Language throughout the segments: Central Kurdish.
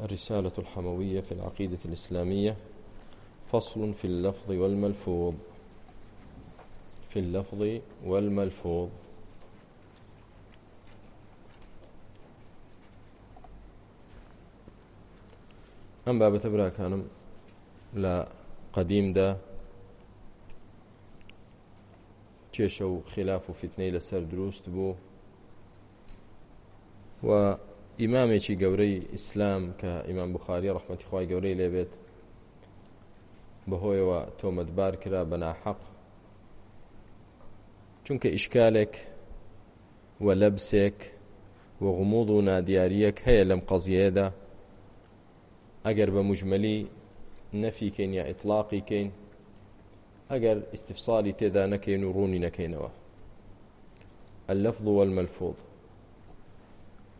الرسالة الحموية في العقيدة الإسلامية فصل في اللفظ والملفوظ في اللفظ والملفوظ ئەم بابەتە براکانم لە قەدیمدا کێشە و خلاف و فتنەی لەسەر دروست بوو و ئیمامێکی گەورەی ئیسلام کە ئیمان بخاری ڕحمەتی خی گەورەی لێبێت بەهۆیەوە تۆمەتبار کرا بە ناحەق چونکە ئیشکالێک و لەبسێک و غموڵ و نادیاریەک هەیە لەم قەزیەیەدا ئەگەر بە مجملی نەفیکەین یا ئیطلاقیکەین ئەگەر استفسالی تێدا نەکەین و ڕوونی نەکەینەوە اللفظ والمەلفوظ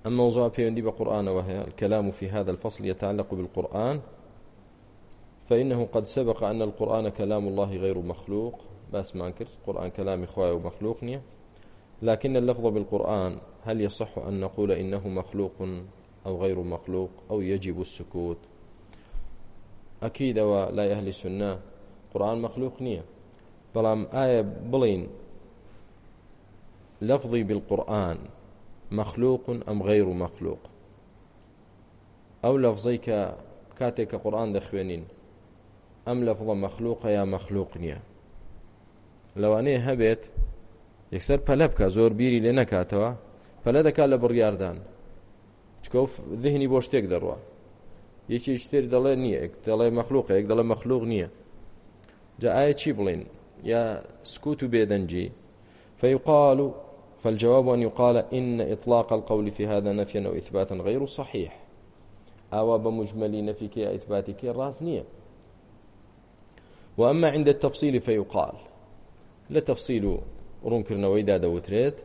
أما موضوع بيوندي بقرآن وهي الكلام في هذا الفصل يتعلق بالقرآن فإنه قد سبق أن القرآن كلام الله غير مخلوق بس ما أنكر القرآن كلام إخوائي ومخلوق نية لكن اللفظ بالقرآن هل يصح أن نقول إنه مخلوق أو غير مخلوق أو يجب السكوت أكيد ولا يهل سنة قرآن مخلوق نية بلام آية بلين لفظي بالقرآن مەخلووق ئەم غەیر و مەخلووق ئەو لەفزەی کە کاتێک کە قورآان دەخوێنین ئەم لەفڵە مەخلووقە یا مەخلووق نییە لەوانەیە هەبێت یەکسەر پەلە بکە زۆر بیری لێ نەکاتەوە پەلە دەکات لە بڕیاردان چکۆف ذهنی بۆ شتێک دەڕوە یەکی شتێر دەڵێ نییە دەڵێ مەخلووق یەک دەڵێ مەخلووق نییە جا ئایا چی بڵین یا سکوت و بێدەنجی فەیقال و فالجواب أن يقال إن إطلاق القول في هذا نفيا أو إثباتا غير صحيح أو بمجمل نفيك إثباتك الرازنية وأما عند التفصيل فيقال لا تفصيل رنكر نويدا دوتريت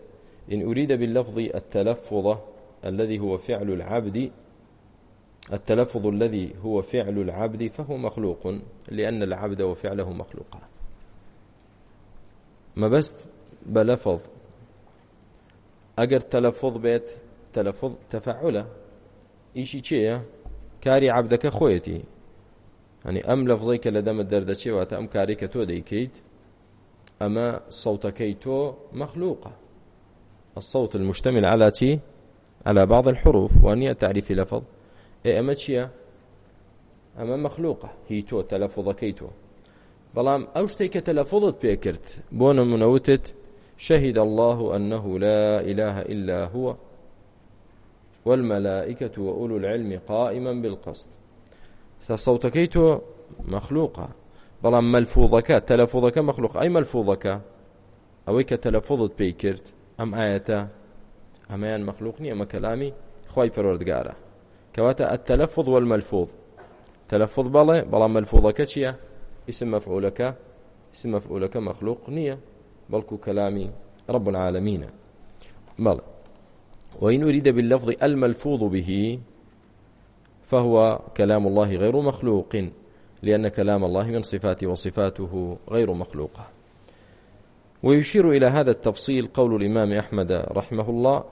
إن أريد باللفظ التلفظ الذي هو فعل العبد التلفظ الذي هو فعل العبد فهو مخلوق لأن العبد وفعله مخلوقان مەبەست بە لەفەڵ ئەگەر تەلەفۆڵ بێت تەلەفۆڵ تەفەعولە ئیشی چییە کاری عبدەکە خۆیەتی هەنی ئەم لەفظەی کە لە دەمە دەردەچێواتە ئەم کاری کە تۆ دەیکەیت ئەمە سەوتەکەی تۆ مەخلووقە الصوت المشتمل على تي على بعض الحروف وانية تعريف لفظ اي اما تشيا اما مخلوقة هي تو تلفظ كيتو بلام او شتيك تلفظت بيكرت بونا منوتت شهد الله أنه لا إله إلا هو والملائكة وأولو العلم قائما بالقصد صوتكيت مخلوقة بەڵام مەلفوظەکە تەلەفۆزەکە مەخلوق ئەی مەلفوظەکە ئەوەی کە تەلەفۆزت پێی کرد ئەم ئاەتە ئەمەیان مەخلوق نیە ئەمە کەلامی خی پەرۆردگارە کەواتە ئە تەلەفۆز وە مەلفۆز تەلەفۆز بەڵێ بەڵام مەلفوظەکە چییە؟ ئیسم مەفعولەکە اسم مەفعولەکە مەخلوق نییە بەڵکو کەلامی رب العالمینە بەڵێ وإن أريد باللفظ الملفوظ به فهو كلام الله غير مخلوق لأن كلام الله من صفاته وصفاته غير مخلوقة ويشير إلى هذا التفصيل قول الإمام أحمد رحمه الله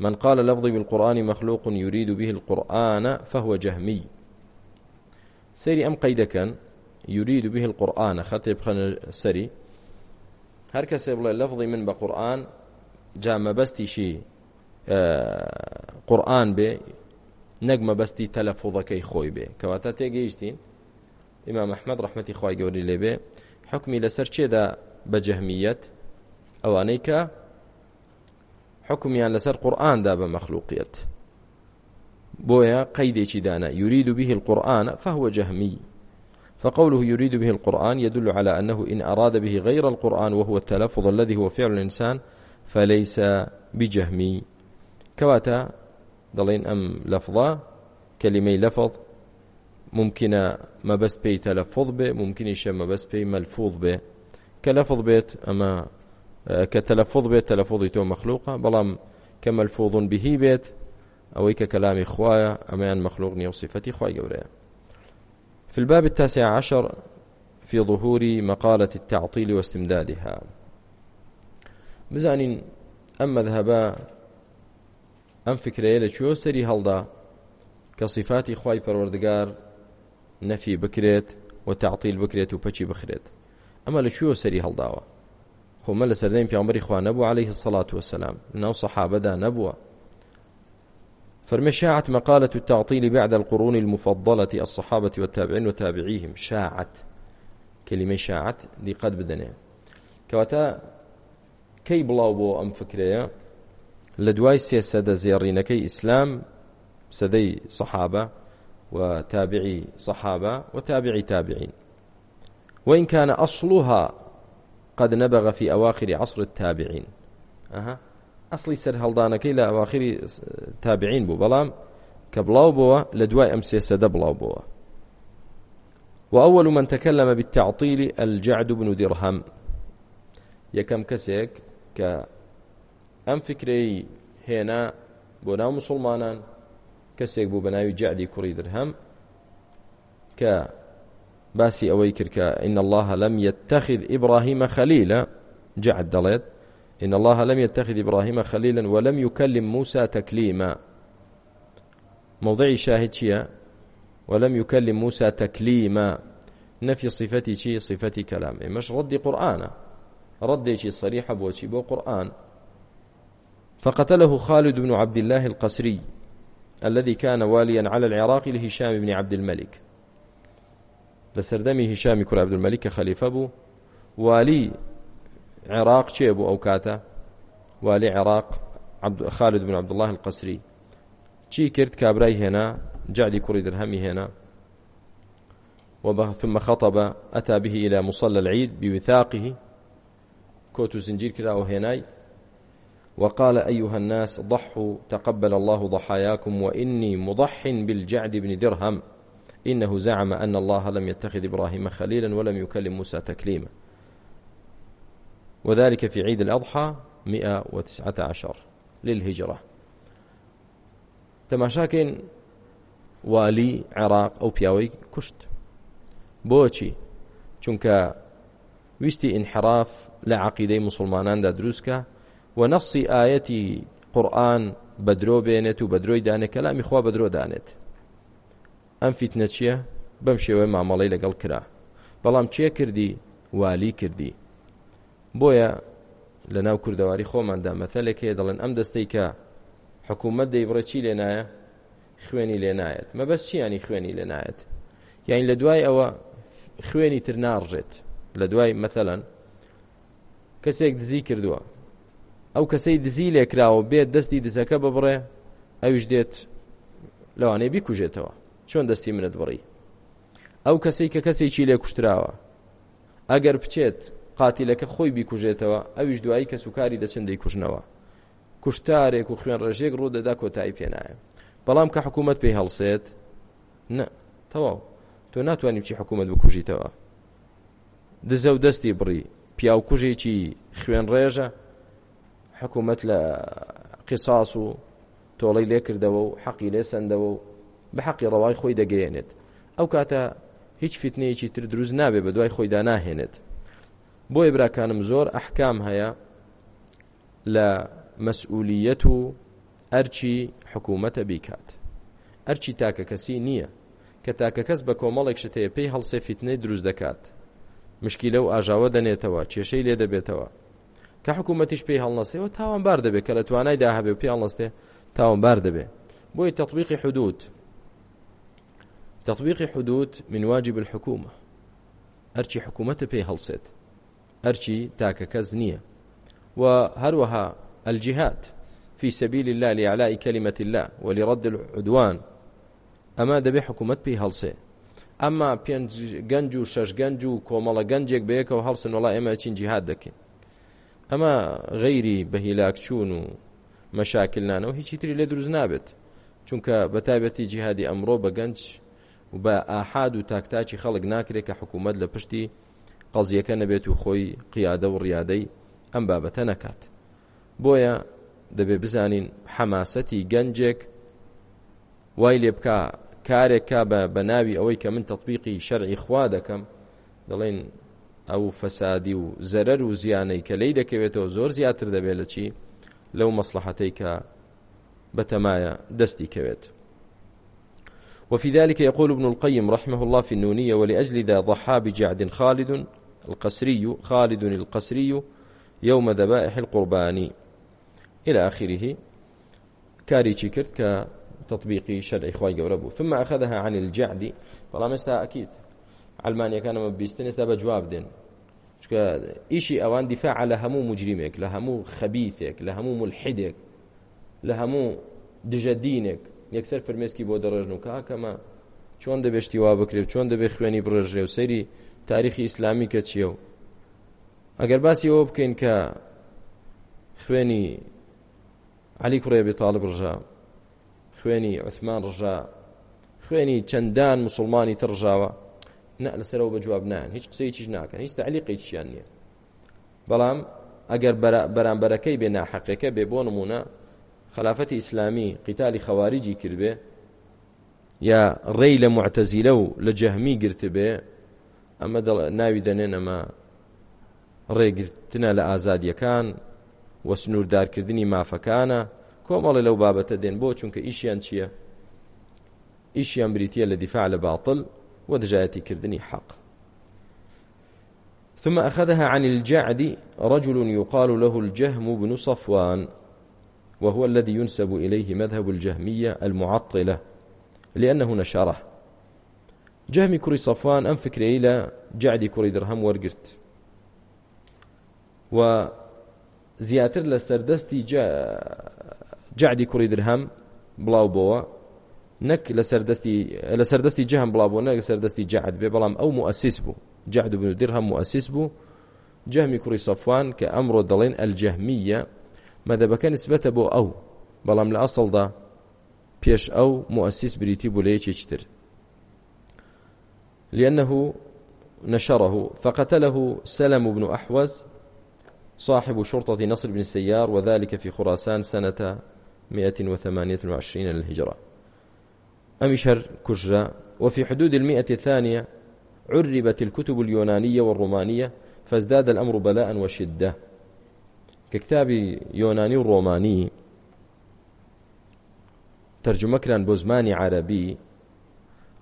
من قال لفظي بالقرآن مخلوق يريد به القرآن فهو جهمي سري أم قيدكا يريد به القرآن خطيب سري هەر کەسێ بڵێ لەفظی من بە قورآن جا مەبەستیشی قورآن بێ نەک مەبەستی تەلەفۆڵەکەی خۆی بێ کەواتە تێگەیشتین ئیما مححمد ڕحمەتی خی گەوری لێبێ حکمی لەسەر چێدا بە جەهمیت ئەوانەی کە حکمیان لەسەر قورآاندا بە مەخلوقیت بۆیە قەیدێکی دانا یورید و بیهی القورآانە فهوە جەهمی فقوله يريد به القرآن يدل على أنه إن أراد به غير القرآن وهو التلفظ الذي هو فعل الإنسان فليس بجهمي كواتا دلين أم لفظة كلمة لفظ ممكنە مەبەست پێی تەلەفۆڵ بێ ممکنیشە مەبەست پێی مەلفۆڵ بێ کە لەفڵ بێت ئەمە کە تەلەفۆڵ بێت تەلەفۆڵی تۆ مەخلوقە بەڵام کە مەلفۆڵون بهی بێت ئەوەی کە کەلامی خوایە ئەمەیان مەخلوق نیە و سیفەتی خی گەورەیە في الباب التاسع عشر في ظهور مقالة التعطيل واستمدادها بزانين أم مذهبا أم فكرة لشو سري هلدا كصفات خواي پروردگار نفي بكريت وتعطيل بكريت وبچي بخريت أما لشو سري هلداوه خۆمە لە سەردەین پیامبری خوا نەبوو عليه الصلاة والسلام ناو سەحابەدا نەبووە فرمي شاعت مقالة التعطيل بعد القرون المفضلة الصحابة والتابعين وتابعيهم شاعت كلمة شاعت دي قد بدنا كواتا كي بلاو بو أم فكرية لدواي سيسادة زيارينكي إسلام سدي صحابة وتابعي صحابة وتابعي تابعين وإن كان أصلها قد نبغ في أواخر عصر التابعين أها ئەسلی سەر هەڵدانەکەی لە ئەواخری تابعین بوو بەڵام کە بڵاو بووە لە دوای ئەم سێسەدە بڵاو بووە وأول من تكلم بالتعطيل الجعد بن درهم يكم كسيك ك أم فكري هنا بنا مسلمانا كسيك بو بناوي جعدي كري درهم ك باسي أويكر إن الله لم يتخذ إبراهيم خليلا جعد دلت إن الله لم يتخذ إبراهيم خليلا ولم يكلم موسى تكليما موضع شاهد شيئا ولم يكلم موسى تكليما نفي صفتي شي صفتي كلام مش ردي قرآن ردي شي صريحة بوشي بو قرآن فقتله خالد بن عبد الله القسري الذي كان واليا على العراق لهشام بن عبد الملك لسردمي هشام كر عبد الملك خليفة بو والي عێراق چێ بوو ئەو کاتە والی عێراق خالد بن عبدله القسری چی کرد کابرای هێنا جعلی کوڕی درهەمی هێنا وبه ثم خطب أتى به إلى مصلى العيد بوثاقه كوت زنجير كلا وهناي وقال أيها الناس ضحوا تقبل الله ضحاياكم وإني مضح بالجعد بن درهم إنه زعم أن الله لم يتخذ إبراهيم خليلا ولم يكلم موسى تكليما وذلك في عيد الأضحى 119 للهجرة تەماشاکەین والی عێراق ئەو پیاوەی کوشت بۆچی چونکە ویستی انحراف لە عقیدەی مسلماناندا دروستکە و نەسی ئاەتی قورآن بەدرۆ بێنێت و بەدرۆی دانێت کەلامی خوا بەدرۆ دانێت ئەم فیت نەچیە بەم شێوەی مامەڵی لەگەڵ کرا بەڵام چیە کردی والی کردی بۆیە لە ناو کوردەواری خۆماندا مەثلێک هەیە دەڵێن ئەم دەستەی کە حکوومەت دەیبڕە چی لێ نایە خوێنی لێ نایەت مەبەست چیانی خوێنی لێ نایەت یعنی لە دوای ئەوە خوێنی تر ناڕژێت لە دوای مەثەلەن کەسێک دزی کردووە ئەو کەسەی دزی لێکراوە بێت دەستی دزەکە ببڕێ ئەوش دێت لەوانەیە بیکوژێتەوە چۆن دەستی منت بڕی ئەو کەسەی کە کەسێکی لێ کوشتراوە ئەگەر بچێت قاتیلەکە خۆی بیکوژێتەوە ئەویش دوایی کە سوکاری دەچن دەیکوژنەوە کوشتارێک و خوێن ڕێژێک ڕوودەدا کۆتایی پێنایە بەڵام کە حکوومەت پێی هەڵسێت نە تەواو تۆ ناتوانانی بچی حکوومەت بکوژیتەوە دزە و دەستی بڕی پیاوکوژێکی خوێن ڕێژە حکوومەت لە قیساس و تۆڵی لێ کردەوە و حەقی لێ سندەوە و بە حەقی ڕەوای خۆی دەگەیەنێت ئەو کاتە هیچ فیتنەیەکی تر دروست نابێ بە دوای خۆیدا ناهێنێت بۆ ئێبراکانم زۆر ئەحکام هەیە لە مەسئولیەت و ئەرچی حکوومەتە بیکات ئەرچی تاکە کەسی نییە کە تاکە کەس بە کۆمەڵێک شتەیە پێی هەڵسێ فیتنەی دروست دەکات مشکی لەو ئاژاوە دەنێتەوە کێشەی لێ دەبێتەوە کە حکوومەتیش پێی هەڵنەسەوە تاوان بار دەبێت کە لە توانای داهابێ پێی هەڵنەستێ تاوان بار دەبێت بۆی تطبیقی حدود تطبیقی حدود من واجب الحکومە ئەرچی حکوومەتە پێی هەڵسێت هەرچی تاکە کەس نییە و هەروەها ئەلجیهات في سبيل الله لإعلاء كلمة الله ولرد العدوان ئەمە دەبێ حکوومەت پێی هەڵسێ ئەمما پێنج گەنج و شەش گەنج و کۆمەڵە گەنجێک بەیەکەوە هەڵسن وڵا ئێمە چین جیهات دەکەین ئەمە غەیری بەهیلاک چوون و مەشاکلانەوە هیچی تری لێ دروست نابێت چونکە بە تایبەتی جیهادی ئەمڕۆ بە گەنج و بە ئاحاد و تاکتاچی خەڵک ناکرێت کە حکوومەت لە پشتی قەزیەکە نەبێت و خۆی قیادە و ڕیادەی ئەم بابەتە نەکات بۆیە دەبێ بزانین حەماسەتی گەنجێک وای لێ بکە کارێکا بە بە ناوی ئەوەی کە من تطببیقی شەرعی خوا دەکەم دەڵێن ئەو فەسادی و زەرەر و زیانەی کە لی دەکەوێتەوە زۆر زیاتر دەبێت لە چی لەو مەسلحەتەی کە بەتەمایە دەستی کەوێت وفي ذلك يقول ابن القيم رحمه الله في النونية ولأجل ذا ضحى بجعد خالد القسري خالد القسري يوم ذبائح القرباني إلى آخره كاري كرت كتطبيقي شرع إخواني قوربو ثم أخذها عن الجعدي فلا مستا أكيد علمانيا كان مبيستن استا بجواب دين چکە ئیشی ئەوان دیفاع لە هەموو مجرمێک لە هەموو خەبیتێک لە هەموو ملحیدێک لە هەموو دژەدینێک یەکسەر فرمێسکی بۆ دەڕژن و کاکەمە چۆن دەبێشتی وا بکرێت چۆن دەبێت خوێنی بڕژێ و سەری تاریخی ئیسلامی کە چییە و ئەگەر باسی ئەوە بکەین کە خوێنی علی کوڕێبی تاالب ڕژا خوێنی عثمان ڕژا خوێنی چەندان مسلمانی تڕژاوە نە لەسەرەوە بە جواب نان هیچ قسەیکیش ناکەن هیچ تعلیقێکیان نییە بەڵام ئەگەر بەرامبەرەکەی بێ ناحەقەکە بێ بۆ نمونە خلافەتی ئیسلامی قیتالی خەواریجی کردبێ یا ڕێی لە معتەزیلە و لە جەهمی گرتبێ ئەمە ناوی دەنێن ئەمە ڕێگرتنە لە ئازادیەکان وە سنووردارکردنی مافەکانە کۆمەڵی لەو بابەتە دێن بۆ چونکە ئیشیان چییە؟ ئیشیان بریتە لە دیفاع لە باڵ وە دژایەتیکردنی حەق. ثم أخذها عن الجعد رجل يقال له الجهم بن صفوان وهو الذي ينسب إليه مذهب الجهمية المعطلة لأنه نشره جەهمی کوڕی سەفان ئەم فکرەی لە جعدی کوڕی دڕهەم وەرگرت و زیاتر لە سەردەستی جعدی کوڕی درهەم بڵاو بۆەوە نەک لە سەردەستی جەهم بڵاو بۆ نەک سەردەستی جعد بێ بەڵام ئەو مؤسیس بوو جعد بن درهەم مؤسیس بوو جەهمی کوڕی سەفان کە ئەمڕۆ دەڵێن ئەلجەهمیە مەدەبەکە نسبەتە بۆ ئەو بەڵام لە ئەسڵدا پێش ئەو مؤسیس بریتی بۆ لە یەکێکتر لأنه نشره فقتله سلم بن أحوز صاحب شرطة نصر بن السيار وذلك في خراسان سنة 128 للهجرة أمشهر كجرة وفي حدود المئة الثانية عربت الكتب اليونانية والرومانية فازداد الأمر بلاء وشدة ككتاب يوناني وروماني ترجمەکران بۆ زمانی عربی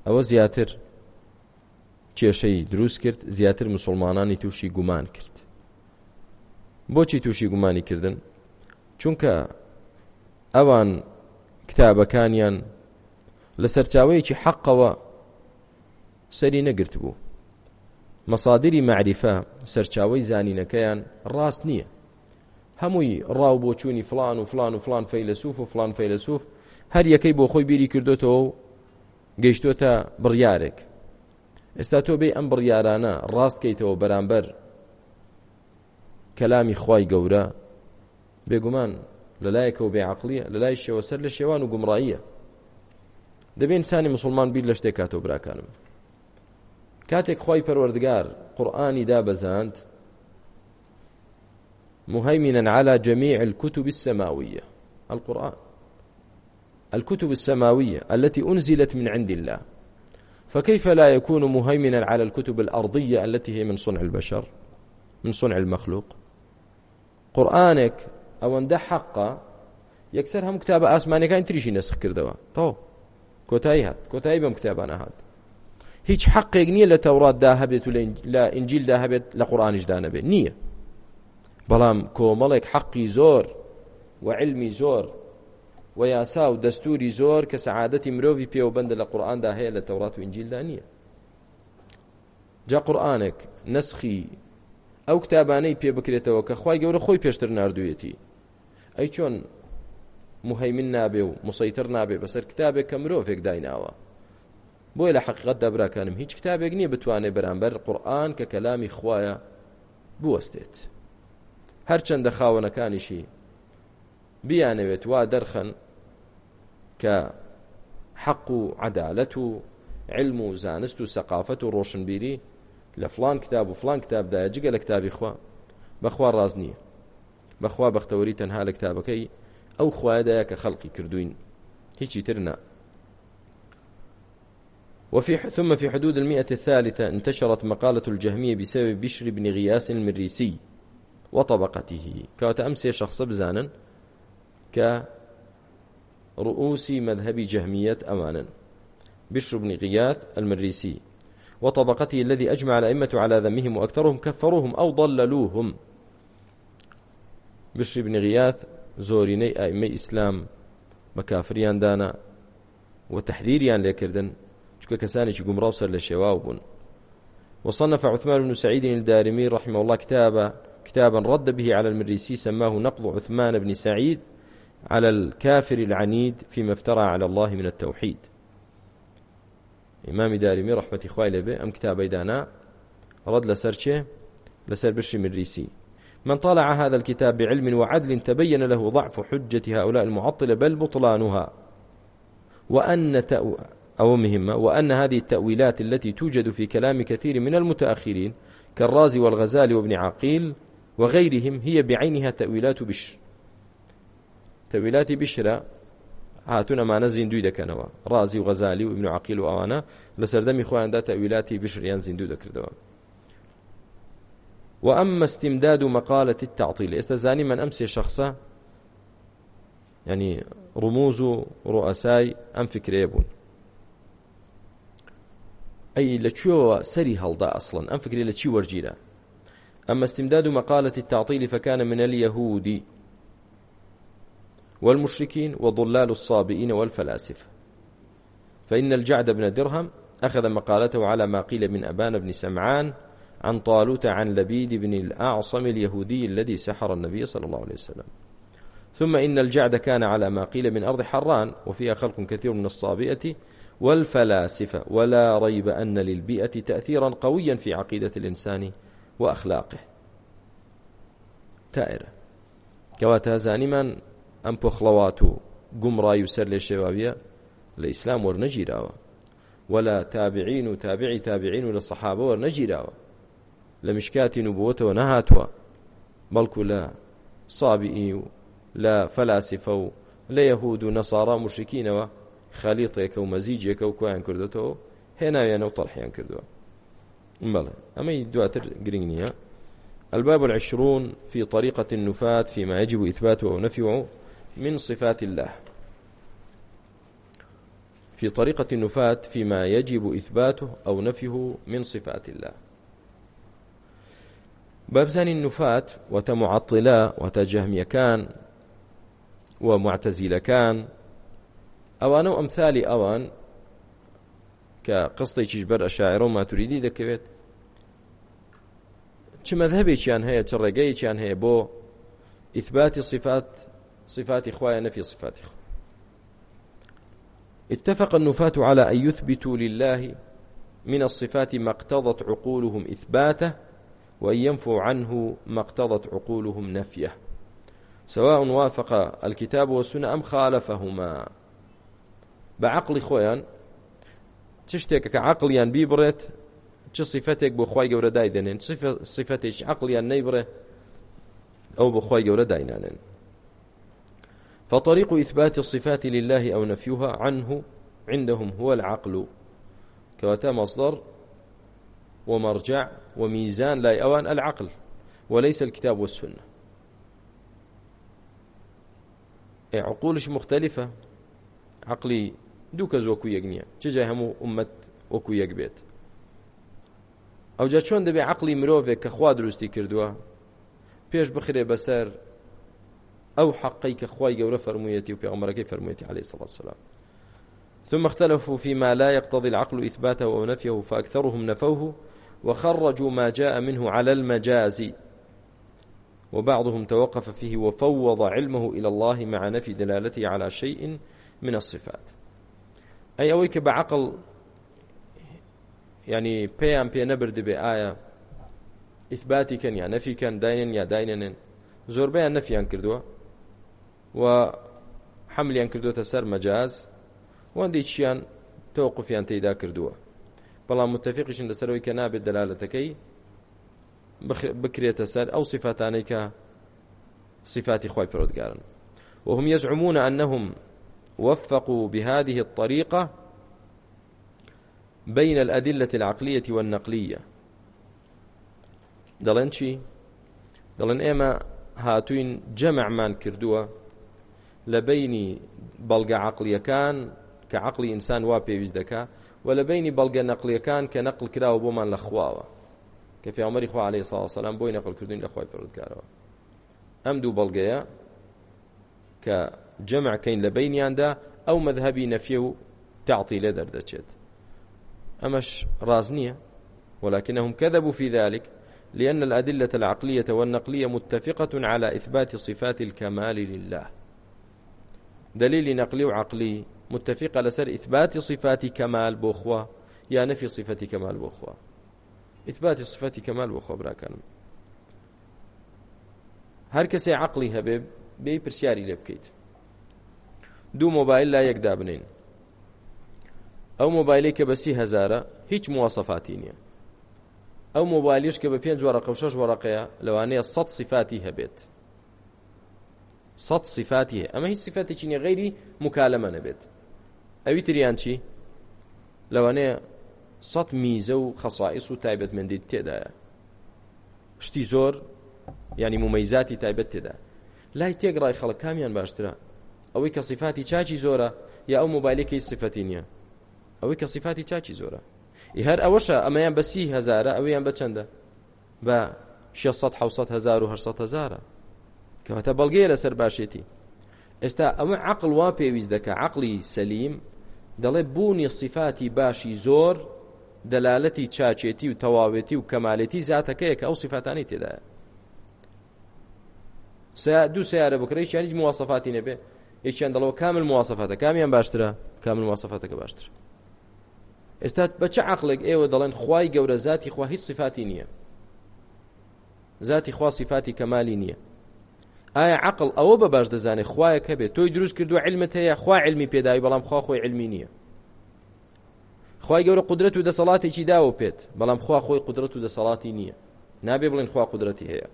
ئەوە زیاتر کێشەی دروست کرد زیاتر مسلمانانی تووشی گومان کرد بۆچی تووشی گومانی کردن چونکە ئەوان کتابەکانیان لە سەرچاوەیەکی حەقەوە سەری نەگرت بوو مەسادری معریفە سەرچاوەی زانینەکەیان ڕاست نییە هەمووی ڕاو بۆ چوونی فلان و فلان و فلان فەیلسوف و فلان فەیلسوف هەر یەکەی بۆ خۆی بیری کردوتەوە و گەیشتۆتە بڕیارێک ئێستا تۆ بێ ئەم بڕیارانە ڕاستکەیتەوە بەرامبەر کەلامی خی گەورە بێگومان لەلایەکەوە بێعقلیە لەلای شێوە سەر لە شێوان و گومڕاییە دەبێ انسانی مسلمان بیر لە شتێک کاتەوە براکانم کاتێک خی پەروەردگار قورآانی دابەزاند مهيمنا على جميع الكتب السماوية القرآن الكتب السماوية التي أنزلت من عند الله فكيف لا يكون مهيمنا على الكتب الأرضية التي هي من صنع البشر من صنع المخلوق قورآانێک ئەوەندە حەقا یەکسەر هەم کتابە ئاسمانەکان تریشی نسخ کردەوە تۆ کۆتایی هات کۆتایی بەم کتابانە هات هیچ حەقێک نییە لە تەوراتدا هەبێت و لە ئنجیلدا هەبێت لە قورآانیشدا نەبێت نییە بەڵام کۆمەڵێک حەقی زۆر وعلمی زۆر و یاسا و دەستوری زۆر کە سەعادەتی مرۆڤی پێوەبەندە لە قورآاندا هەیە لە تەورات و ئنجیلدا نییە جا قورآانێک نسخی ئەو کتابانەی پێ بکرێتەوە کە خی گەورە خۆی پێشتر نردویەتی ئەی چۆن مهیمن نابێ و مسەیتر نابێ بەسەر کتابێک کە مرۆڤێک دایناوە بۆیە لە حقیقت دابراکانم هیچ کتابێک نییە بتوانێت بەرامبەر قورآن کە کەلامی خویە بوەستێت هەرچەندە خاوەنەکانیشی بیانەوێت وا دەرخەن کە حەق و عەدالەت و علم و زانست و سەقافەت و ڕۆشنبیری لە فلان کتاب و فلان کتابدایە جگە لە کتابی خوا بەخوا ڕاز نییە بەخوا بەختەوەری تەنها لە کتابەکەی ئەو خوادایە کە خەڵکی کردوین هیچی ترنا وفي ثم في حدود المئة الثالثة انتشرت مقالة الجهمية بسبب بشر بن غياس المريسي وطبقته كانت أمسي شخص بزانا کە رؤوسی مذهبي جهمية أمانا بشر بن غياث المريسي وطبقته الذي أجمع الأئمة على ذمهم وأكثرهم كفروهم أو ضللوهم بشر بن غياث زوريني أئمة إسلام بكافريان دانا وتحذيريان لكردن چكا كساني چي قمراو سر لشواب وصنف عثمان بن سعيد الدارمي رحمه الله كتابا كتابا رد به على المريسي سماه نقض عثمان بن سعيد على الكافر العنيد فيما افترى على الله من التوحيد ئیمامی داریمی ڕحمەتی خوای لەبێ ئەم کتابەی دانا ڕەت لەسەر چێ لەسەر بشی مدریسی من طالع هذا الكتاب بعلم وعدل تبين له ضعف حجة هؤلاء المعطلة بل بطلانها وأن تأو أو مهمة وأن هذه التأويلات التي توجد في كلام كثير من المتأخرين كالرازي والغزالي وابن عقيل وغيرهم هي بعينها تأويلات بشر تەویلاتی بیشرە هاتون ئەمانە زیندوی دەکەنەوە ڕازی و غەزالی و ابن عقیل و ئەوانە لە سەردەمی خۆیاندا تەویلاتی بشریان زیندوو دەکردەوە وأما استمداد مقالة التعطيل استزاني من أمس شخصة يعني رموز رؤساي أم فكريبون أي لتشو سري هلدا أصلا أم فكري لتشي ورجيرا أما استمداد مقالة التعطيل فكان من اليهود والمشركين وضلال الصابئين والفلاسفة فإن الجعد بن درهم أخذ مقالته على ما قيل من أبان بن سمعان عن طالوت عن لبيد بن الأعصم اليهودي الذي سحر النبي صلى الله عليه وسلم ثم إن الجعد كان على ما قيل من أرض حران وفيها خلق كثير من الصابئة والفلاسفة ولا ريب أن للبيئة تأثيرا قويا في عقيدة الإنسان وأخلاقه تائرة كواتا زانمان ئەم پۆخڵەوات و گومڕای و سەر لێ شێواویە لە ئیسلام وەرنەگیراوە ولا تابعین و تابعی تابعین و لە سەحابە وەرنەگیراوە لە مشکاتین و بووەتەوە نەهاتووە بەڵکو لە سابیئی و لە فەلاسیفە و لە یەهود و نەسارا مشکینەوە خەلیتێکە و مەزیجێکە و کۆیان کردێتەوە هێناویانە و تەڵحیان کردووە بەڵێ ئەمەی دواتر گرنگ نییە الباب العشرون في طريقة النفاة فيما يجب إثباته أو نفيه من صفات الله في طريقة النفاة فيما يجب إثباته أو نفيه من صفات الله بابزان النفاة وتمعطلة وتجهمية كان ومعتزلة كان أوان أمثال أوان كقصتي تشبر أشاعر ما تريدي دكبت چ مذهبێکیان هەیە چ ڕێگەیەکیان هەیە بۆ ئیثباتی صفات صفات خوايا نفي صفات خو اتفق النفاة على أن يثبتوا لله من الصفات ما اقتضت عقولهم إثباته وأن ينفوا عنه ما اقتضت عقولهم نفيه سواء وافق الكتاب والسنة أم خالفهما بعقل خويا تشتێکە کە عقلیان بیبڕێت چه صفتێک بۆ خی گەورە دای دێنێن صفتێک عقلیان نەیبڕێ ئەو بۆ خی گەورە داینانێن فطريق إثبات الصفات لله أو نفيها عنه عندهم هو العقل كواتا مصدر ومرجع وميزان لا أوان العقل وليس الكتاب والسنة عقولش مختلفة عقلي دوو کەس وەکو یەک نییە چجای هەموو عمت وەکو یەک بێت ئەوجا چۆن دەبێ عقلی مرۆڤێک کە خوا دروستی کردووە پێش بخرێ بەسەر ئەو حەقەی کە خی گەورە فەرموویەتی و پێغمەرەکەی فەرموویەتی عليه الصلاة والسلام ثم اختلفوا فيما لا يقتضي العقل إثباته ونفيه فأكثرهم نفوه وخرجوا ما جاء منه على المجاز وبعضهم توقف فيه وفوض علمه إلى الله مع نفي دلالته على شيء من الصفات أي أويك بعقل يعني بيان بي نبرد بآية إثباتي كان يا نفي كان داينن يا داينن زۆربیان نەفیان کردووە و حملیان کردوتە سەر مەجاز وەندی چیان تەوقفیان تێدا کردووە بەڵام متفقیشن لەسەرەوەی کە نابێت دەلالەتەکەی بکرێتە سەر ئەو صفاتانەی کە صفاتی خی پرۆتگارن وهم يزعمون أنهم وفقوا بهذه الطريقة بين الأدلة العقلية والنقلية دەڵێن چی دەڵێن ئێمە هاتوین جەمەعمان کردووە لە بینی بەڵگە عقلیەکان کە عقلی ئینسان وا پێویست دەکا و لە بینی بەڵگە نەقلیەکان کە نەقل کراوە بۆمان لە خواوە کە پیامەری خوا عليه سا سلام بۆی نەقلکردین لە خۆی پردکارەوە ئەم دوو بەڵگەیە کە جەمعکەین لە بینیاندا ئەو مذهبی نەفیە و تعطی لە دەردەچێت ئەمەش ڕاز نییە ولكنهم كذبوا في ذلك لأن الأدلة العقلية والنقلية متفقة على إثبات صفات الكمال لله دليل نقلي وعقلي متفق لسر إثبات صفات كمال بوخوا يا نفي صفة كمال بوخوا إثبات صفة كمال بوخوا براكان هر کەسێ عقلی هەبێ بێ پرسیاری لێ بکەیت دوو مۆبایل لا یەکدا بنین ئەو مۆبایلی کە بەسی هەزارە هیچ موواسەفاتی نییە ئەو مۆبایلیش کە بە پێنج وەرەقە و شەش وەرەقەیە لەوانەیە سەد سیفاتی هەبێت سەد سیفاتی هەیە ئەمە هیچ سیفاتێکی نیە غەیری مکالەمە نەبێت ئەوی تریان چی لەوانەیە سەد میزە و خەسائیس و تایبەتمەندی تێدایە شتی زۆر ینی ممەیزاتی تایبەت تێدا لای تێگڕای خەڵک کامیان باشترە ئەوەی کە سیفاتی چاچی زۆرە یا ئەو مۆبایلێکی سفەتی نییە ئەوەی کە سیفاتی چاچی زۆرە هەر ئەوەشە ئەمەیان بە سی هزارە ئەوەیان بە چەندە بە 600 هزار و 800 هزارە کەواتە بەڵگەیە لەسەر باشێتی ئێستا ئەمە عقل وا پێویست دەکە عقلی سەلیم دەڵێ بوونی صفاتی باشی زۆر دەلالەتی چاچێتی و تەواوێتی و کەمالەتی زاتەکەیە کە ئەو صفاتانی تێدایە دوو سیارە بکڕی چیانیج موواسەفاتی نەبێ یەکیان دەڵەوە کامل موواسەفاتە کامیان باشترە کامل موواسەفاتەکە باشتر ئێستا بە چه عقلێک ئێوە دەڵێن خوای گەورە ذاتی خوا هیچ صفاتی نییە ذاتی خوا صفاتی کەمالی نییە ئایا عقل ئەوە بە باش دەزانێت خوایە کە بێت تۆی دروست کردو علمت هەیە خوا علمی پێداوی بەڵام خوا خۆی علمی نییە خی گەورە قدرەت و دەسەڵاتێکی داوە پێت بەڵام خوا خۆی قدرەت و دەسەڵاتی نییە نابێ بڵێن خوا قدرەتی هەیە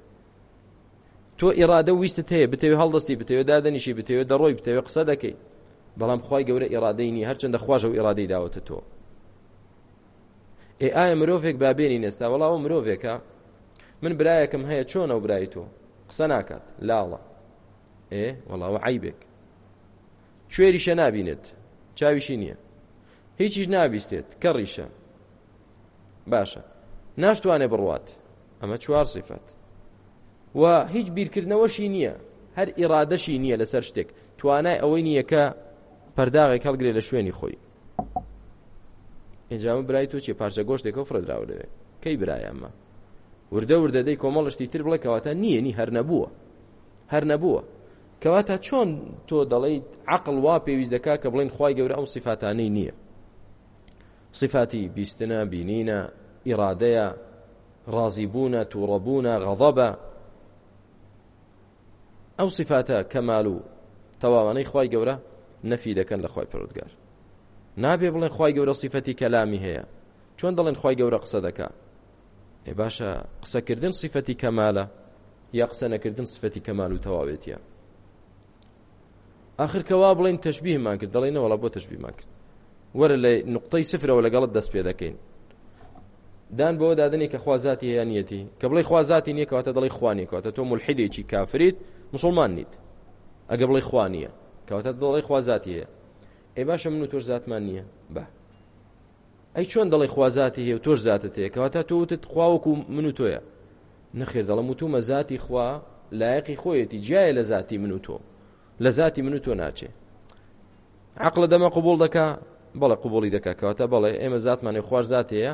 تۆ ئێرادە ویستت هەیە بتەوێ هەڵدەستی بتەوێ دادەنیشی بتەوێ دەڕۆی بتەوێ قسە دەکەی بەڵام خی گەورە ئێرادەی نی هەرچنددە خواژە و ئێرادەی داوەتە تۆ ئێ ئایا مرۆڤێک بابێنی نێستا وەڵاوە مرۆڤێکە من برایەکەم هەیە چۆنە و برای تۆ قسە ناکات لاڵە ئێ وەڵاوە عیبێک کوێریشە نابینێت چاویشی نییە هیچیش نابیستێت کە ڕیشە باشە ناشتوانێ بڕوات ئەمە چوار سیفەت و هیچ بیرکردنەوەشی نییە هەر ئیرادەشی نییە لەسەر شتێک توانای ئەوەی نییە کە پەرداغێک هەڵگرێ لە شوێنی خۆی ئینجامە برای تۆ چی پارچە گۆشتێکەوە فرەدراوە لەوێ کەی برایە ئەمە وردە وردەدەی کۆمەڵشتی تر بڵێ کەواتە نییە نی هەر نەبووە هەر نەبووە کەواتە چۆن تۆ دەڵیت عقل وا پێویست دەکا کە بڵێن خی گەورە ئەم سیفاتانەی نییە صفاتی بیستنە بینینە ئیرادەیە ڕازیبوونە تووڕەبوونە غەضەبە ئەو سیفاتە کەمال و تەواوانەی خی گەورە نەفی دەکەن لە خی پرودگار نابێ بڵێن خی گەورە سیفەتی کەلامی هەیە چۆن دەڵێن خی گەورە قسە دەکات ئێ باشە قسەکردن سیفەتی کەمالە یا قسە نەکردن سفەتی کەمال و تەواوێتە آخر کەوا بڵین تەشبیهمان کرد دەڵێنەوەڵە بۆ تەشبیمان کرد وەرە لە نقطەی سفرەوە لەگەڵت دەست پێ دەکەین دان بۆ دادنی کە خوازاتی هەیە نیەتی کە بڵی خوازاتی نیەکەواتە دەڵی خوانیکەواتە تۆ ملحیدێکی کافریت مسلمان نیت ئەگە بڵی خوانیە کەواتە دڵی خوازاتی هەیە ئێ باشە من و تۆش زاتمان نییە بە ئەی چۆن دەڵی خوازاتی هەیە و تۆش زیاتت هەیە کەواتە تۆوتت خواوەکو من و تۆیە نەخێر دەڵم و تومە زاتی خوا لایەقی خۆیەتی جیایە لە زاتی من و تۆ لە زاتی من و تۆ ناچێ عقلە دەمە قوبول دەکا بەڵێ قوبولی دەکا کەواتە بەڵێ ئێمە زاتمانی خوار زات هەیە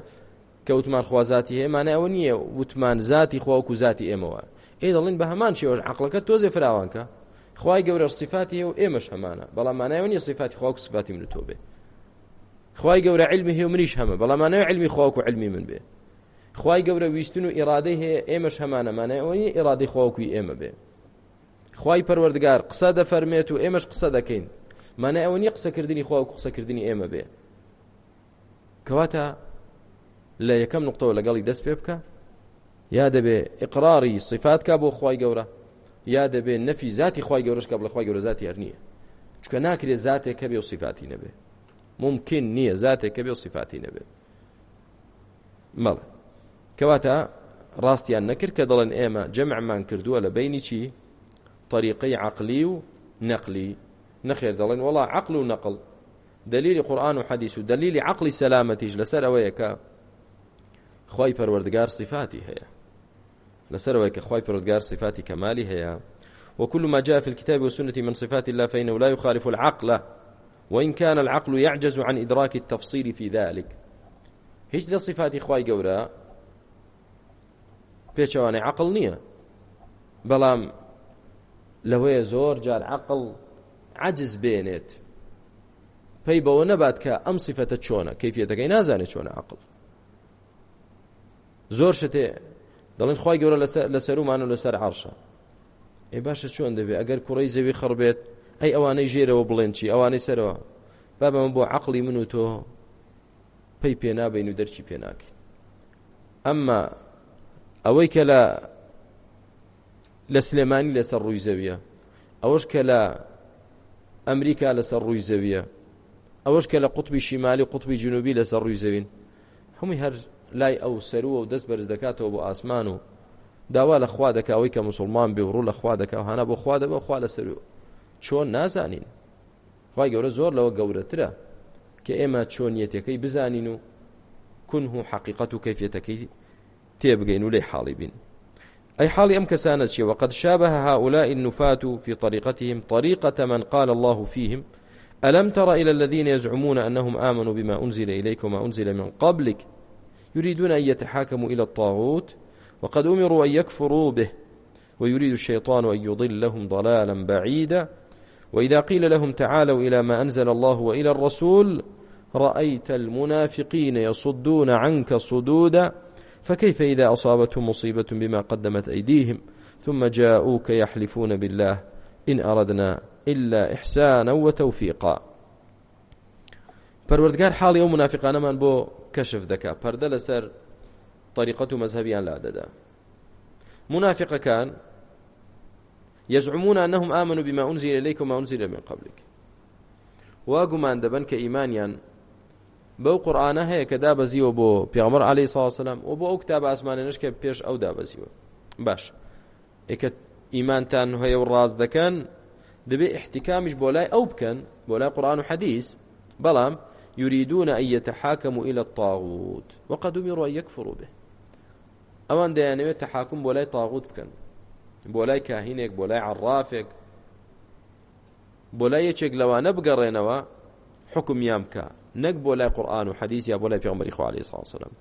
کە وتمان خوازاتی هەیە مانە ئەوە نییە وتمان زاتی خواوەکو زاتی ئێمەوە ئێ دەڵین بە هەمان شێوەش عقلەکە تۆزێ فراوانکە خی گەورە سیفاتی هەیە و ئێمەش هەمانە بەڵام مانایەوە نیە سیفاتی خواوەکو سفاتی من و تۆ بێت خی گەورە علمی هێ و منیش هەمە بەڵامانەوە علمی خواوەکو علمی من بێ خی گەورە ویستن و ئیرادەی هەیە ئێمەش هەمانەمانەوەی ئیرادی خواوەکوی ئێمە بێ خی پەروەردگار قسە دەفەرمێت و ئێمەش قسە دەکەین مانە ئەوە نیە قسەکردنی خواوەکو قسەکردنی ئێمە بێ کەواتە لە یەکەم نقطەوە لەگەڵی دەست پێ بکە یا دەبێ ئقراری صفات کا بۆ خی گەورە یا دەبێ نەفی ذاتی خی گەورش کا بڵ خی گەورە ذاتی هەر نییە چکە ناکرێت ذاتێک کە بێ و صفاتی نەبێ ممکن نییە زاتێک کە بێ سیفاتی نەبێت مەڵێ کەواتە ڕاستیان نەکرد کە دەڵێن ئێمە جەمعمان کردووە لە بینی چی طریقی عقلی و نەقلی نەخێر دەڵێن وڵا عقل و نەقل دلیلی قورآن و حەدیث و دلیلی عقلی سەلامەتیش لەسەر ئەوەیە کە خی پەروەردگار صفاتی هەیە لەسەر ئەوەیە کە خی پەروەردگار صفاتی کەمالی هەیە وكل ما جاء في الكتاب والسنة من صفات الله فإنه لا يخالف العقل وإن كان العقل يعجز عن إدراك التفصيل في ذلك هیچ لە صفاتی خوای گەورە پێچەوانی عقل نییە بەڵام لەوەیە زۆر جار عقل عجز بێنێت پێی بەوە نەبات کە ئەم صفەتە چۆنە کەفیەتەکەی نازانێت چۆنە عقل زۆر شتێ دەڵێن خی گەورە لەسەر ومان و لەسەر عرشە ئێ باشە چۆن دەبێت ئەگەر کوڕی زەوی خڕبێت ئەی ئەوانەی ژێرەوە بڵێن چی ئەوانەی سەرەوە بابەمە بۆ عقلی من و تۆ پێی پێنابین و دەرچی پێناکەین ئەمما ئەوەی کە لە لە سلێمانی لەسەر ڕووی زەویە ئەوەش کە لە ئەمریکا لەسەر ڕووی زەویە ئەوەش کە لە قوتبی شیمالی قوتبی جنوبی لەسەر ڕووی زەوین هەمووی هەر لای ئەو سەروە و دەست بەرز دەکاتەوە بۆ ئاسمان و داوا لە خوا دەکەوەی کە مسلمان بێ و ڕوو لە خوا دەکەوە هەنا بۆ خوا دەبە خوا لە سەرەوە چۆن نازانین خی گەورە زۆر لەوە گەورەترە کە ئێمە چۆنیەتەکەی بزانین و کنه و حقیقەت و کەفێتەکەی تێبگەین و لێ حاڵی بین أي حال أم كسانت شيء وقد شابه هؤلاء النفاة في طريقتهم طريقة من قال الله فيهم ألم تر إلى الذين يزعمون أنهم آمنوا بما أنزل إليك وما أنزل من قبلك يريدون أن يتحاكموا إلى الطاغوت وقد أمروا أن يكفروا به ويريد الشيطان أن يضلهم ضلالا بعيدا وإذا قيل لهم تعالوا إلى ما أنزل الله وإلى الرسول رأيت المنافقين يصدون عنك صدودا فكيف إذا أصابتهم مصيبة بما قدمت أيديهم ثم جاءوك يحلفون بالله إن أردنا إلا إحسانا وتوفيقا پەروەردگار حاڵی ئەو منافقانەمان بۆ کەشف دەکا پەردە لەسەر طریقەت و مەذهبیان لا دەدا منافقەکان يزعمون أنهم آمنوا بما أنزل إليك وما أنزل من قبلك واقمان دبن كإيمانيا بەو قورآانە هەیە کە دابەزیوە بۆ پیامەر عليهەی ساسەلام و بۆ ئەو کتاب ئاسمانێنش کە پێش ئەو دابەزیوە باش ئێکە ئیمانتان هەیە و ڕاز دەکەن دەبێ احتیکامیش بۆ لای ئەو بکەن بۆ لای قورآان و حەدیث بەڵام يريدون أن يتحاكموا إلى الطاغوت وقد أمروا أن يكفروا به ئەوان دەیانەوێت تحاکم بۆ لای تاغوت بکەن بۆ لای کاهینێک بۆ لای عڕافێک بۆ لای یەکێک لەوانە بگەڕێنەوە حکمیان بکە نەک بۆ لای قورآن و حەدیث یا بۆ لای پێغمبەری خوا علیه الصلاة والسلام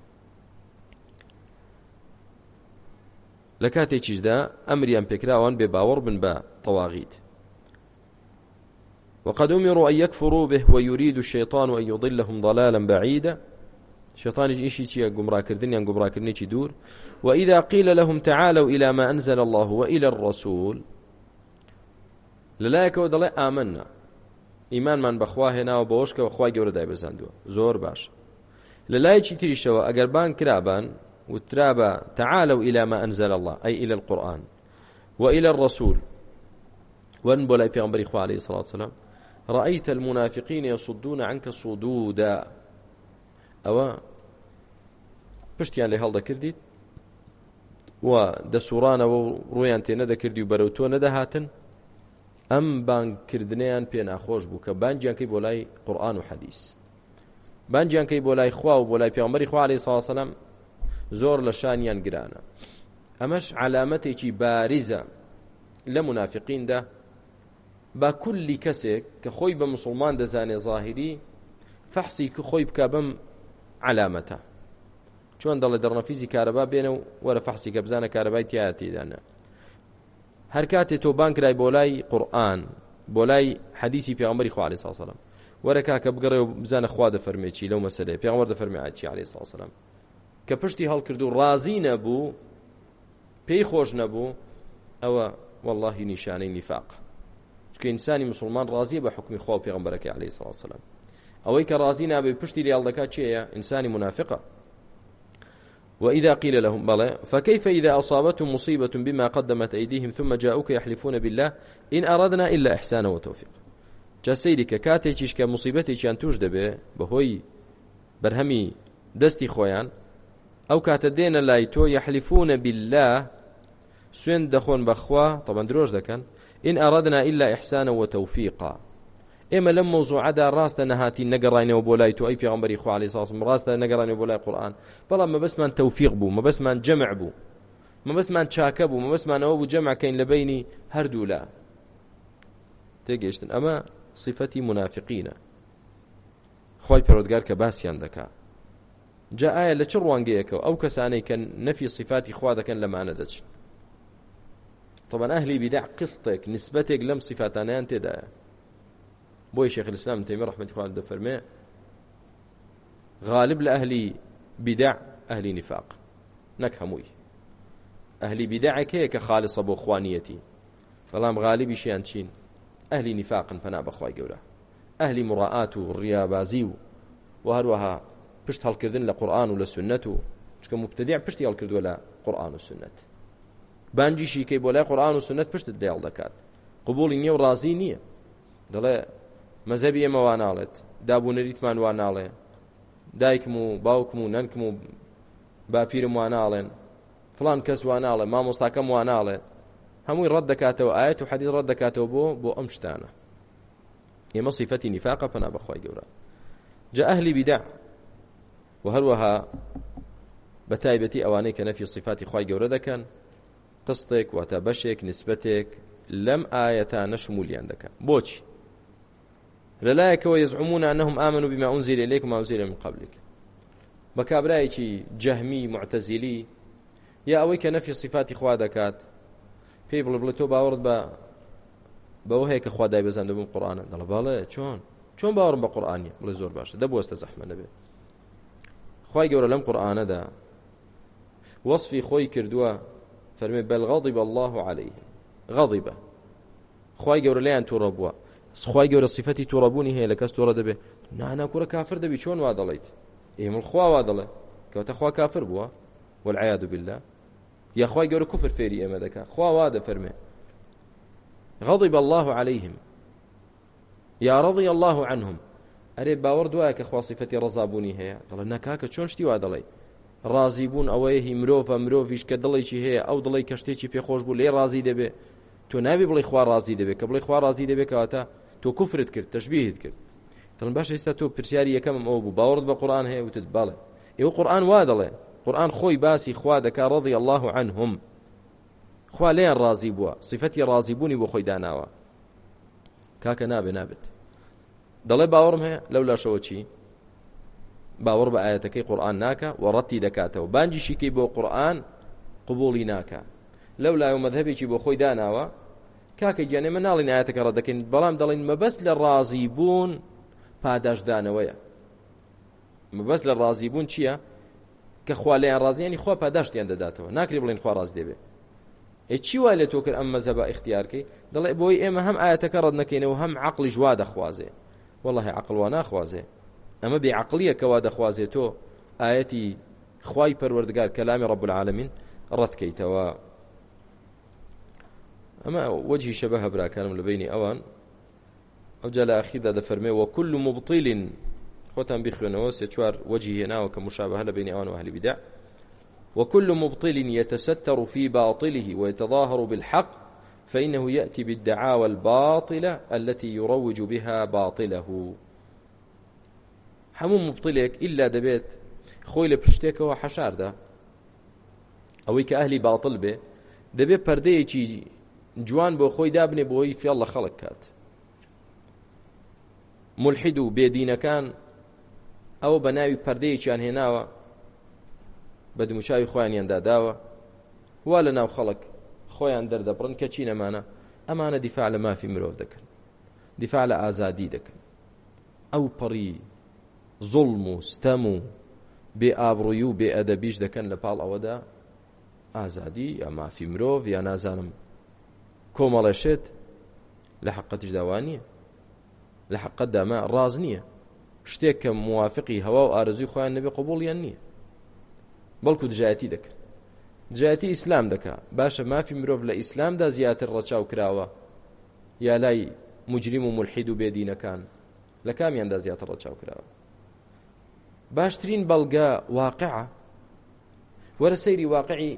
لە کاتێکیشدا ئەمریان پێکراوان بێ باوەڕ بن بە تەواغیت وقد أمروا أن يكفروا به ويريد الشيطان أن يضلهم ضلالا بعيدا شيطان إيشي تشي قمراكردن يعني قمراكردن تشي دور وإذا قيل لهم تعالوا إلى ما أنزل الله وإلى الرسول للايك ودلي آمنا إيمان من بخواهنا وبوشك وخواهي قورة داي برزاندوا زور باش للايك تريشوا أقربان كرابان وترابا تعالوا إلى ما أنزل الله أي إلى القرآن وإلى الرسول وان بولاي بيغمبري خواه عليه الصلاة والسلام رأيت المنافقين يصدون عنك صدودا ئەوە پشتیان لێ هەڵدەکردیت و دەسوڕانەوە و ڕۆیان تێنەدەکردی و بەرەو تۆ نەدەهاتن ئەم بانگکردنیان پێ ناخۆش بوو کە بانگیانکەی بۆ لای قورآن و حەدیث بانگیانکەی بۆ لای خوا و بۆ لای پێمەری خوا لەی ساسەلم زۆر لە شانیان گرانە ئەمەش علامەتێکی بارزە لە منافقیندا با کولی کەسێک کە خۆی بە مسلمان دەزانێ ظاهری فەحسی کە خۆی بکە بەم علامەتە چۆن دەڵێ دەڕنەفیزی کارەبا بێنە و وەرە فەحسی گەبزانە کارەبای تایەتیدانە هەر کاتێ تۆ بانکرای بۆ لای قورآن بۆ لای حەدیسی پێغمبەری خوا علیه ساسەلم وەرە کاکە بگەڕێ و بزانە خوا دەفەرمێکی لەو مەسلەیە پێغمبەر دەفەرمێکی علیه ساسەلم کە پشتی هەڵکرد و ڕازی نەبوو پێی خۆش نەبوو ئەوە واللهی نیشانەی نیفاق چکە ئینسانی مسلمان ڕازیە بە حکمی خوا و پێغمبەرەکەی علیه ساسەلم ئەوەی کە ڕازی نابێ پشتی لێڵ دەکات چیە ئینسانی منافقە وإذا قيل لهم بلى فكيف إذا أصابتهم مصيبة بما قدمت أيديهم ثم جاءوك يحلفون بالله إن أردنا إلا إحسانا وتوفيقا جا سەیریکە کاتێکیشکە مصیبەتێکیان توش دەبێ بەهۆی بەرهەمی دەستی خۆیان ئەو کاتە دێنە لای تۆ یحلیفونە بلا سوێن دەخۆن بەخوا تەبەن درۆژ دەکەن ئین ئەڕدنا إلا إحسانا وتوفيقا ئێمە لەم مۆزوعدا ڕاستە نەهاتی نەگەڕینەوە بۆ لای تو ئەی پیغمبەری خوالی ساسم ڕاستە نەگەڕانەوە بۆ لای قورآن بەڵام مەبەسمان تەوفیق بوو مەبەسمان جەمع بوو مەبەسمان چاکە بوو مەبەسمانەوە بوو جەمعکەین لە بینی هەردوو لا تێگەشتن ئەمە صفەتی منافقینە خی پەرۆدگار کە باسییان دەکا جا ئایا لە چ ڕوانگەیەکەوە ئەو کەسانەی کە نەفی صفاتی خوا دەکەن لەمانە دەچن طبعا ئەهلی بیدع قستێک نسبەتێک لەم صفاتانیان تێدایە بۆی شێخ الاسلام تەیمی ڕحمەتی خوان دەفەرمێ غالب لە ئەهلی بیدع ئەهلی نفاق نەک هەمووی ئەهلی بیدعەکەیە کە خالصە بۆ خوانیەتی بەڵام غالیبی شیان چین ئەهلی نفاقن پەنا بەخوای گەورە ئەهلی مڕعات و ڕیابازی و و هەروەها پشت هەڵکردن لە قورآن و لە سنت و چکە مبتدیع پشتی هەڵکردووە لە قورآن و سنت بانجی شیکەی بۆ لای قورآن و سنت پشتت دەیڵ دەکات قبولی نییە و ڕازی نییە دەڵێ مەزەبی ئێمە وا ناڵێت دابوونەریتمان وا ناڵێ دایکم و باوکم و نەنکم و باپیرم وا ناڵێن فلان کەس وا ناڵێ مامۆستاکەم وا ناڵێ هەمووی ڕەت دەکاتەوە ئاەت و حەدیث ڕەت دەکاتەوە بۆ بۆ ئەم شتانە ئێمە صفەتی نیفاقە پەنا بەخوای گەورە جا ئەهلی بیدع و هەروەها بە تایبەتی ئەوانەی کە نەفی صفاتی خوای گەورە دەکەن قستێک واتە بەشێک نسبەتێک لەم ئاەتە نەشمولیان دەکەن بۆچی لەلایەکەوە یزعمون ئەنەهم ئامنوا بما أنزل إليكم وما أنزل من قبلك بە کابرایەکی جەهمی معتەزیلی یا ئەوەی کە نەفی صفاتی خوا دەکات پێی بڵ بڵێت تۆ باوەڕت بە بەوە هەیە کە خوادای بەزان دەبووم قورآانە دەڵە باڵێ چۆن چۆن باوەڕم بە قورآانی بڵێ زۆر باشە دەبوەستە زەحمە دەبێت خی گەورە لەم قورآانەدا وەصفی خۆی کردووە فەرمێ بەلغاڵی بە الله عليه غەڵی بە خی گەورە لەیان تووڕە بووە سخوای گەورە سیفەتی تووڕەبوونی هەیە لە کەس تۆڕە دەبێت ناناکوورە کافر دەبی چۆن وا دەڵیت ئێمە خواوا دەڵێ کەوتە خوا کافر بووە والعیاد بالله یاخوای گەورە کوفر فێری ئێمە دەکات خوا وا دەفەرمێ غضب الله عليهم یا رضی الله عنهم ئەرێ باوەڕ دوایە کە خواسیفەتی ڕزابوونی هەیە دەڵێ نەکاکە چۆن شتی وا دەڵێ ڕازی بوون ئەوەیە هی مرۆڤە مرۆڤیش کە دڵێکی هەیە ئەو دڵی کەشتێکی پێخۆش بوو لێ ڕازی دەبێ تۆ ناوی بڵی خوا ڕازی دەبێت کە بڵی خوا ڕازی دەبێت کەواتە تۆ کوفرت کرد تشبیهت کرد دڵم باش ئێستا تۆ پرسیاری یەکەمم ئەو بوو باوەڕت بە قورآن هەیە وتت بەڵێ ئێوە قورآن وا دەڵێ قورآن خۆی باسی خوا دەکا ڕضی الله عنهم خوا لێیان ڕازی بووە صفەتی ڕازی بوونی بۆ خۆی داناوە کاکە نابێ نابێت دەڵێ باوەڕم هەیە لەو لاشەوە چی باوەڕ بە ئاەتەکەی قورآن ناکە وەڕەتی دەکاتەوە بانجیشیکەی بۆ قورآن قوبولی ناکە لەو لایو مەذهبێکی بۆ خۆی داناوە کاکە گیانێ من ناڵین ئاەتەکە ڕە دەکەین بەڵام دەڵین مەبەست لە ڕازی بوون پاداشدانەوەیە مەبەست لە ڕازی بوون چییە کە خوا لەیان ڕازیانی خوا پاداشتیان دەداتەوە ناکری بڵین خوا ڕاز دەبێ چی وا لێ تۆ کرد ئەم مەزە بە اختیارکەی دەڵێ بۆی ئێمە هەم ئاەتەکە ڕەت نەکەینەوە هەم عقلی جوا دەخوازێ والله عقلوا ناخوازێ ئەمە بێعقلیە کەوا دەخوازێت تۆ ئاەتی خوای پەروەردگار کەلامی ڕەب العالمین ڕەتکەیتەوە ئەمە وەجهی شەبە هەبراکانم لە بینی ئەوان ئەوجا لە ئەخیدا دەفەرمێ وە كل مبطیلین خۆتان بخوێنەوە سێ چوار وجهی هێناوە کە مشابهە لە بینی ئەوان و هەلی بدع وكل مبطل يتستر في باطله ويتظاهر بالحق فإنه يأتي بالدعاوى الباطلة التي يروج بها باطله هەموو مبتلێک ئللا دەبێت خۆی لە پشتێکەوە حەشاردا ئەوەی کە ئەهلی باڵ بێ دەبێت پردەیەکی جوان بۆ خۆی دابنێ بۆی فێڵ لە خەڵک کات ملحید و بێدینەکان ئەوە بە ناوی پەردەیەکیان هێناوە بە دموچاوی خۆیانیان داداوە وا لە ناو خەڵک خۆیان دەردەبڕن کە چی نەمانە ئەمانە دیفاع لە مافی مرۆڤ دەکەن دیفاع لە ئازادی دەکەن ئەو پەڕی زڵم و ستەم و بێ ئابڕووی و بێ ئەدەبیش دەکەن لە پاڵ ئەوەدا ئازادی یا مافی مرۆڤ یا نازانم کۆمەڵێشێت لە حقەتش داوانیە لە حقەتدامە ڕاز نییە شتێک کە موافقی هەوا و ئارزوی خۆیان نەبێ قوبڵیان نییە بەڵکو دژایەتی دەکەن جایەتی ئیسلام دەکا باشە مافی مرۆڤ لە ئیسلامدا زیاتر ڕەچاو کراوە یا لای مجریم و ملحید و بێدینەکان لە کامیاندا زیاتر ڕەچاو کراوە باشترین بەڵگە واقعە وەرە سەیری واقعی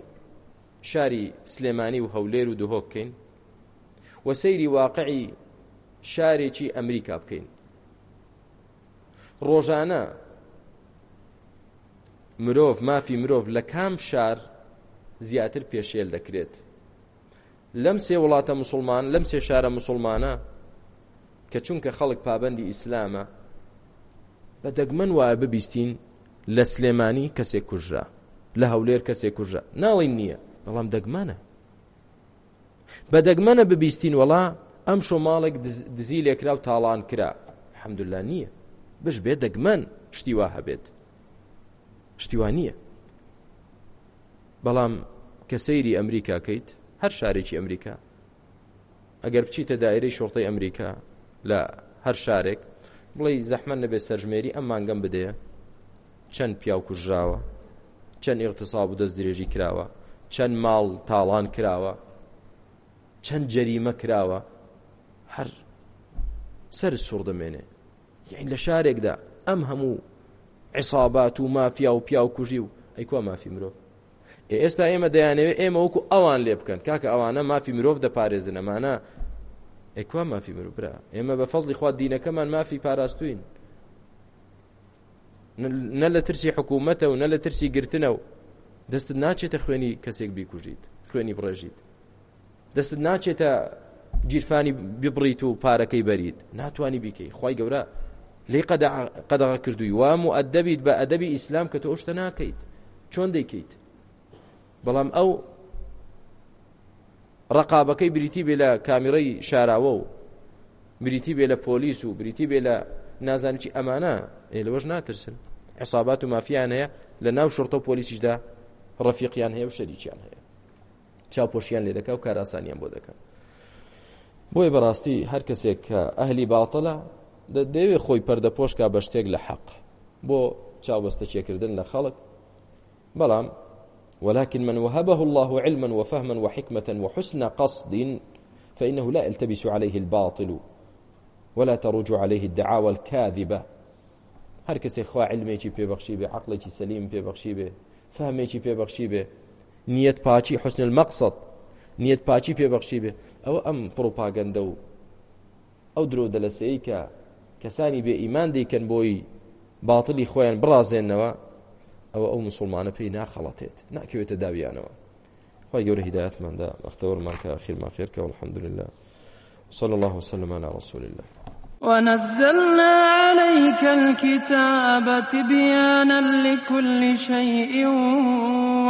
شاری سلێمانی و هەولێر و دهۆکەین و سەیری واقعی شارێکی ئەمریکا بکەین ڕۆژانە مرۆڤ مافی مرۆڤ لە کام شار زیاتر پێشێل دەکرێت لەم سێ وڵاتە مسلمان لەم سێ شارە مسلمانە کە چونکە خەڵک پابندی ئیسلامە بە دەگمەن وایە ببیستین لە سلێمانی کەسێک کوژرا لە هەولێر کەسێک کوژە ناڵی نییە بەڵام دەگمانە بە دەگمەنە ببیستین وڵا ئەم شۆ ماڵێک دزی لێکرا و تاڵان کرا حەمدوللا نییە بش بێ دەگمەن شتیوا هەبێت شتیوان نییە بەڵام کە سەیری ئەمریکاکەیت هەر شارێکی ئەمریکا ئەگەر بچیتە دایرەی شۆڵتەی ئەمریکا لە هەر شارێک بڵێ زەحمە نەبێت سەرژمێری ئەم مانگەم بدەیە چەند پیا و کوژراوە چەند ئیقتصاب و دەست درێژی کراوە چەند ماڵ تاڵان کراوە چەند جەریمە کراوە هەر سەر سوڕ دەمێنێ یعنی لە شارێکدا ئەم هەموو عیسابات و مافیا و پیا و کوژی و ئەیکوە مافی مرۆڤ ئێستا ئێمە دەیانەوێت ئێمە وەکو ئەوان لێ بکەن کاکە ئەوانە مافی مرۆڤ دەپارێزن ئەمانە ئێکوا مافی مرۆڤرا ئێمە بە فەزلی خوا دینەکەمان مافی پاراستوین نە لە ترسی حکوومەتە و نە لە ترسی گرتنە و دەستت ناچێتە خوێنی کەسێک بیکوژیت خوێنی بڕێژیت دەستت ناچێتە جیرفانی ببڕیت و پارەکەی بەرید ناتوانانی بیکەی خی گەورە لی قەدەغا کردووی وام و ئەدەبیت بە ئەدەبی ئیسلام کە تۆ ئەوشتە ناکەیت چۆن دەیکەیت بەڵام ئەو ڕقابەکەی بریتی بێ لە کامیڕەی شاراوە و بریتی بێ لە پۆلیس و بریتی بێ لە نازانکی ئەمانە لەوەش ناترسن عسابات و مافیان هەیە لە ناو شرتە و پۆلیسیشدا ڕەفیقیان هەیە و شەریکیان هەیە چاوپۆشیان لێ دەکا و کاراسانیان بۆ دەکەن بۆی بەڕاستی هەر کەسێک کە ئەهلی باتەلا دەیەوێت خۆی پەردەپۆشکا بە شتێک لە حەق بۆ چاوەستە چێکردن لە خەڵک بەڵام ولكن من وهبه الله علما وفهما وحكمة وحسن قصد فإنه لا يلتبس عليه الباطل ولا تروج عليه الدعاوى الكاذبة هر کسی خوا علمێکی پێبەخشی بێ عقلێکی سەلیم پێبەخشی بێ فهمێکی پێبەخشی بێ نیەت پاچی حسن المەقسەد نیەت پاچی پێبەخشی بێ ئەوە ئەم پرۆپاگەندە و ئەو درۆ دەلەسەی کە کەسانی بێ ئیمان دەیکەن بۆی باتڵی خۆیان بڕازێنەوە ئەوە ئەو مسلمانە پێی ناخەڵەتێت ناکەوێتە داویانەوە خی گەورە هیداەتماندا بەختەوەمانکە خیرماخێرکە والحمد لله صلى الله وسلم على رسول الله ونزلنا عليك الكتاب تبيانا لكل شيء